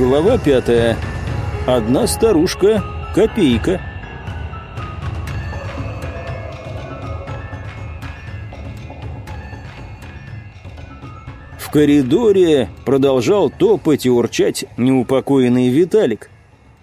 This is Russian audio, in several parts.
Глава пятая. Одна старушка – копейка. В коридоре продолжал топать и урчать неупокоенный Виталик.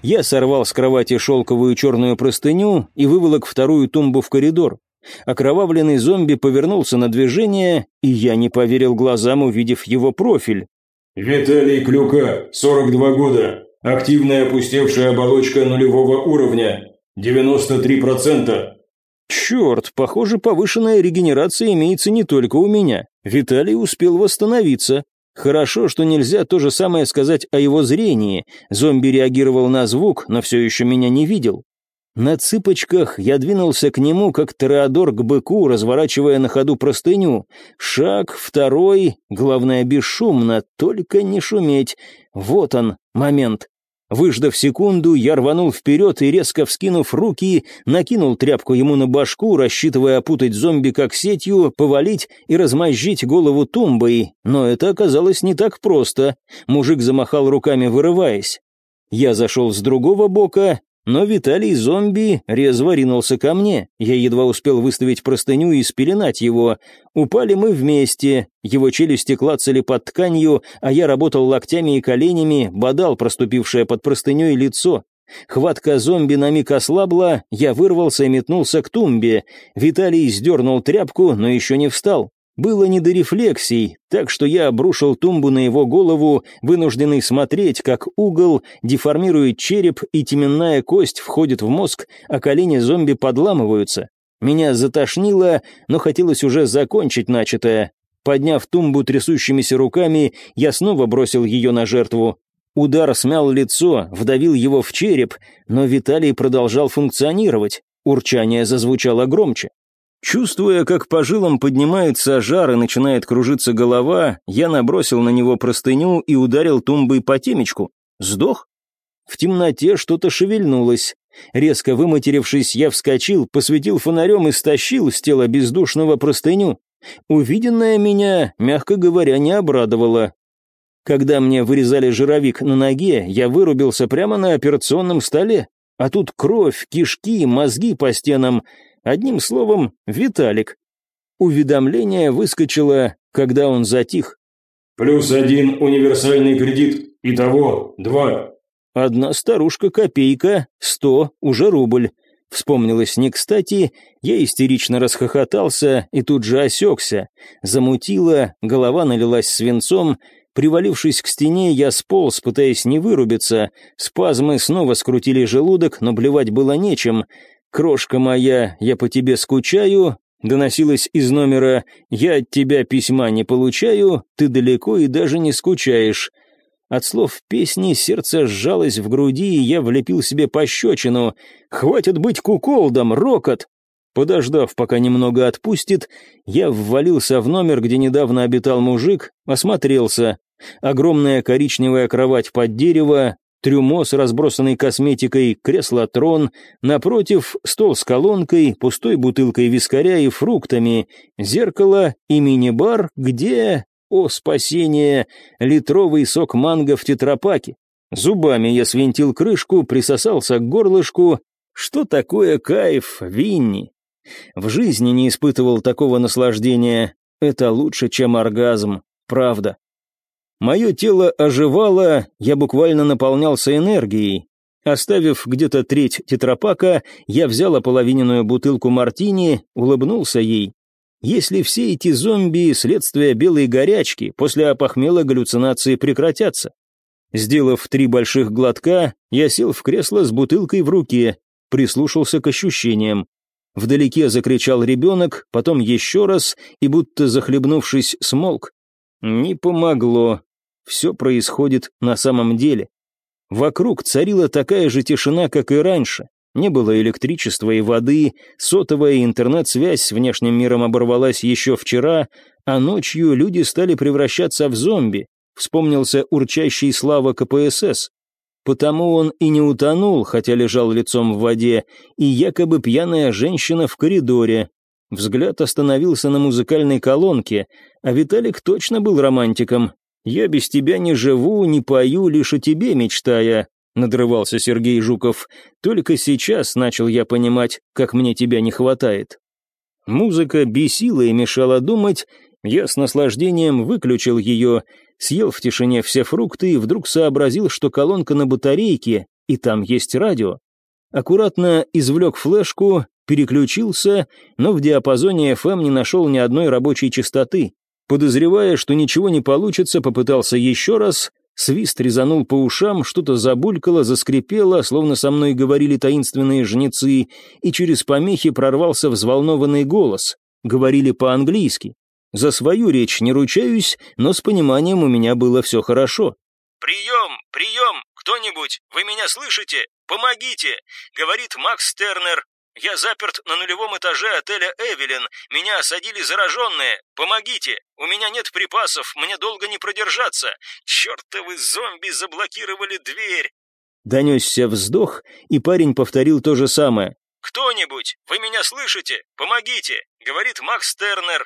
Я сорвал с кровати шелковую черную простыню и выволок вторую тумбу в коридор. Окровавленный зомби повернулся на движение, и я не поверил глазам, увидев его профиль. «Виталий Клюка, 42 года. Активная опустевшая оболочка нулевого уровня. 93%. Черт, похоже, повышенная регенерация имеется не только у меня. Виталий успел восстановиться. Хорошо, что нельзя то же самое сказать о его зрении. Зомби реагировал на звук, но все еще меня не видел. На цыпочках я двинулся к нему, как тореадор к быку, разворачивая на ходу простыню. Шаг, второй, главное бесшумно, только не шуметь. Вот он, момент. Выждав секунду, я рванул вперед и, резко вскинув руки, накинул тряпку ему на башку, рассчитывая опутать зомби как сетью, повалить и размозжить голову тумбой. Но это оказалось не так просто. Мужик замахал руками, вырываясь. Я зашел с другого бока но Виталий зомби резво ринулся ко мне. Я едва успел выставить простыню и спеленать его. Упали мы вместе. Его челюсти клацали под тканью, а я работал локтями и коленями, бодал проступившее под простыней лицо. Хватка зомби на миг ослабла, я вырвался и метнулся к тумбе. Виталий сдернул тряпку, но еще не встал. Было не до рефлексий, так что я обрушил тумбу на его голову, вынужденный смотреть, как угол деформирует череп и теменная кость входит в мозг, а колени зомби подламываются. Меня затошнило, но хотелось уже закончить начатое. Подняв тумбу трясущимися руками, я снова бросил ее на жертву. Удар смял лицо, вдавил его в череп, но Виталий продолжал функционировать. Урчание зазвучало громче. Чувствуя, как по жилам поднимается жар и начинает кружиться голова, я набросил на него простыню и ударил тумбой по темечку. Сдох? В темноте что-то шевельнулось. Резко выматерившись, я вскочил, посветил фонарем и стащил с тела бездушного простыню. Увиденное меня, мягко говоря, не обрадовало. Когда мне вырезали жировик на ноге, я вырубился прямо на операционном столе. А тут кровь, кишки, мозги по стенам. Одним словом, Виталик. Уведомление выскочило, когда он затих. «Плюс один универсальный кредит. Итого два». Одна старушка-копейка, сто, уже рубль. Вспомнилось не кстати, я истерично расхохотался и тут же осекся. Замутило, голова налилась свинцом, Привалившись к стене, я сполз, пытаясь не вырубиться. Спазмы снова скрутили желудок, но блевать было нечем. «Крошка моя, я по тебе скучаю», доносилось из номера «Я от тебя письма не получаю, ты далеко и даже не скучаешь». От слов песни сердце сжалось в груди, и я влепил себе пощечину. «Хватит быть куколдом, рокот!» Подождав, пока немного отпустит, я ввалился в номер, где недавно обитал мужик, осмотрелся. Огромная коричневая кровать под дерево, трюмо с разбросанной косметикой, кресло-трон, напротив стол с колонкой, пустой бутылкой вискаря и фруктами, зеркало и мини-бар, где, о спасение, литровый сок манго в тетрапаке. Зубами я свинтил крышку, присосался к горлышку. Что такое кайф, Винни? В жизни не испытывал такого наслаждения. Это лучше, чем оргазм, правда. Мое тело оживало, я буквально наполнялся энергией. Оставив где-то треть тетрапака, я взял ополовиненную бутылку мартини, улыбнулся ей. Если все эти зомби – следствие белой горячки, после опохмела галлюцинации прекратятся. Сделав три больших глотка, я сел в кресло с бутылкой в руке, прислушался к ощущениям. Вдалеке закричал ребенок, потом еще раз, и будто захлебнувшись, смолк. Не помогло. Все происходит на самом деле. Вокруг царила такая же тишина, как и раньше. Не было электричества и воды, сотовая и интернет-связь с внешним миром оборвалась еще вчера, а ночью люди стали превращаться в зомби. Вспомнился урчащий слава КПСС. Потому он и не утонул, хотя лежал лицом в воде, и якобы пьяная женщина в коридоре. Взгляд остановился на музыкальной колонке, а Виталик точно был романтиком, «Я без тебя не живу, не пою, лишь о тебе мечтая», — надрывался Сергей Жуков. «Только сейчас начал я понимать, как мне тебя не хватает». Музыка бесила и мешала думать, я с наслаждением выключил ее, съел в тишине все фрукты и вдруг сообразил, что колонка на батарейке, и там есть радио. Аккуратно извлек флешку, переключился, но в диапазоне FM не нашел ни одной рабочей частоты. Подозревая, что ничего не получится, попытался еще раз. Свист резанул по ушам, что-то забулькало, заскрипело, словно со мной говорили таинственные жнецы, и через помехи прорвался взволнованный голос. Говорили по-английски. За свою речь не ручаюсь, но с пониманием у меня было все хорошо. «Прием, прием, кто-нибудь, вы меня слышите? Помогите!» — говорит Макс Тернер, я заперт на нулевом этаже отеля «Эвелин». Меня осадили зараженные. Помогите. У меня нет припасов, мне долго не продержаться. Чертовы зомби заблокировали дверь. Донесся вздох, и парень повторил то же самое. «Кто-нибудь, вы меня слышите? Помогите!» — говорит Макс Тернер.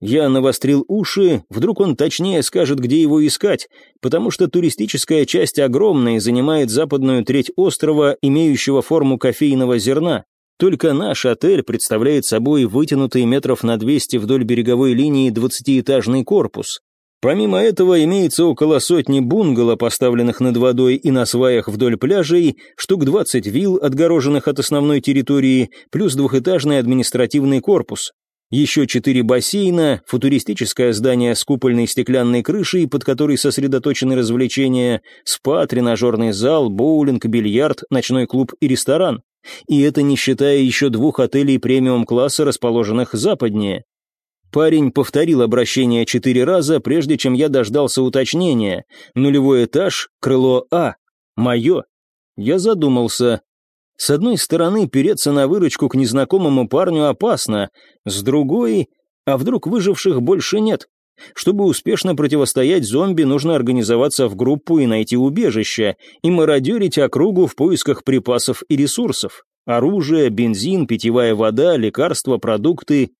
Я навострил уши, вдруг он точнее скажет, где его искать, потому что туристическая часть огромная и занимает западную треть острова, имеющего форму кофейного зерна. Только наш отель представляет собой вытянутый метров на 200 вдоль береговой линии двадцатиэтажный корпус. Помимо этого имеется около сотни бунгало, поставленных над водой и на сваях вдоль пляжей, штук 20 вилл, отгороженных от основной территории, плюс двухэтажный административный корпус. Еще четыре бассейна, футуристическое здание с купольной стеклянной крышей, под которой сосредоточены развлечения, спа, тренажерный зал, боулинг, бильярд, ночной клуб и ресторан. И это не считая еще двух отелей премиум-класса, расположенных западнее. Парень повторил обращение четыре раза, прежде чем я дождался уточнения. Нулевой этаж, крыло А. Мое. Я задумался. С одной стороны, переться на выручку к незнакомому парню опасно, с другой, а вдруг выживших больше нет? Чтобы успешно противостоять зомби, нужно организоваться в группу и найти убежище, и мародерить округу в поисках припасов и ресурсов. Оружие, бензин, питьевая вода, лекарства, продукты.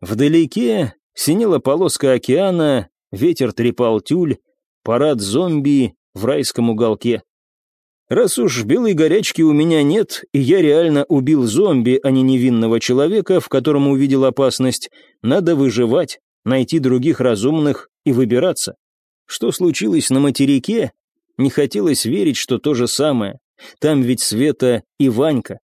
Вдалеке синела полоска океана, ветер трепал тюль, парад зомби в райском уголке. Раз уж белой горячки у меня нет, и я реально убил зомби, а не невинного человека, в котором увидел опасность, надо выживать найти других разумных и выбираться. Что случилось на материке? Не хотелось верить, что то же самое. Там ведь Света и Ванька.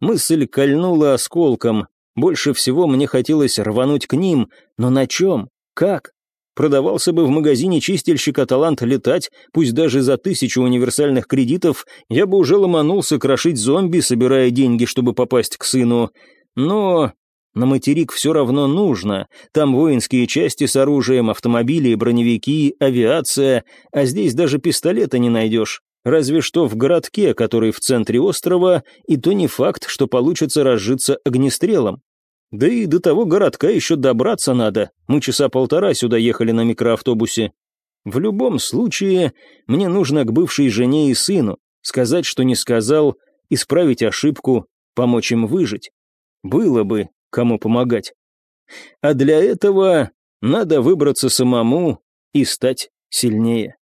Мысль кольнула осколком. Больше всего мне хотелось рвануть к ним, но на чем? Как? Продавался бы в магазине чистильщика талант летать, пусть даже за тысячу универсальных кредитов, я бы уже ломанулся крошить зомби, собирая деньги, чтобы попасть к сыну. Но на материк все равно нужно. Там воинские части с оружием, автомобили, броневики, авиация, а здесь даже пистолета не найдешь. Разве что в городке, который в центре острова, и то не факт, что получится разжиться огнестрелом. Да и до того городка еще добраться надо. Мы часа полтора сюда ехали на микроавтобусе. В любом случае, мне нужно к бывшей жене и сыну, сказать, что не сказал, исправить ошибку, помочь им выжить. Было бы, кому помогать. А для этого надо выбраться самому и стать сильнее.